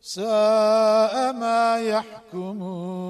ساء ما يحكمون.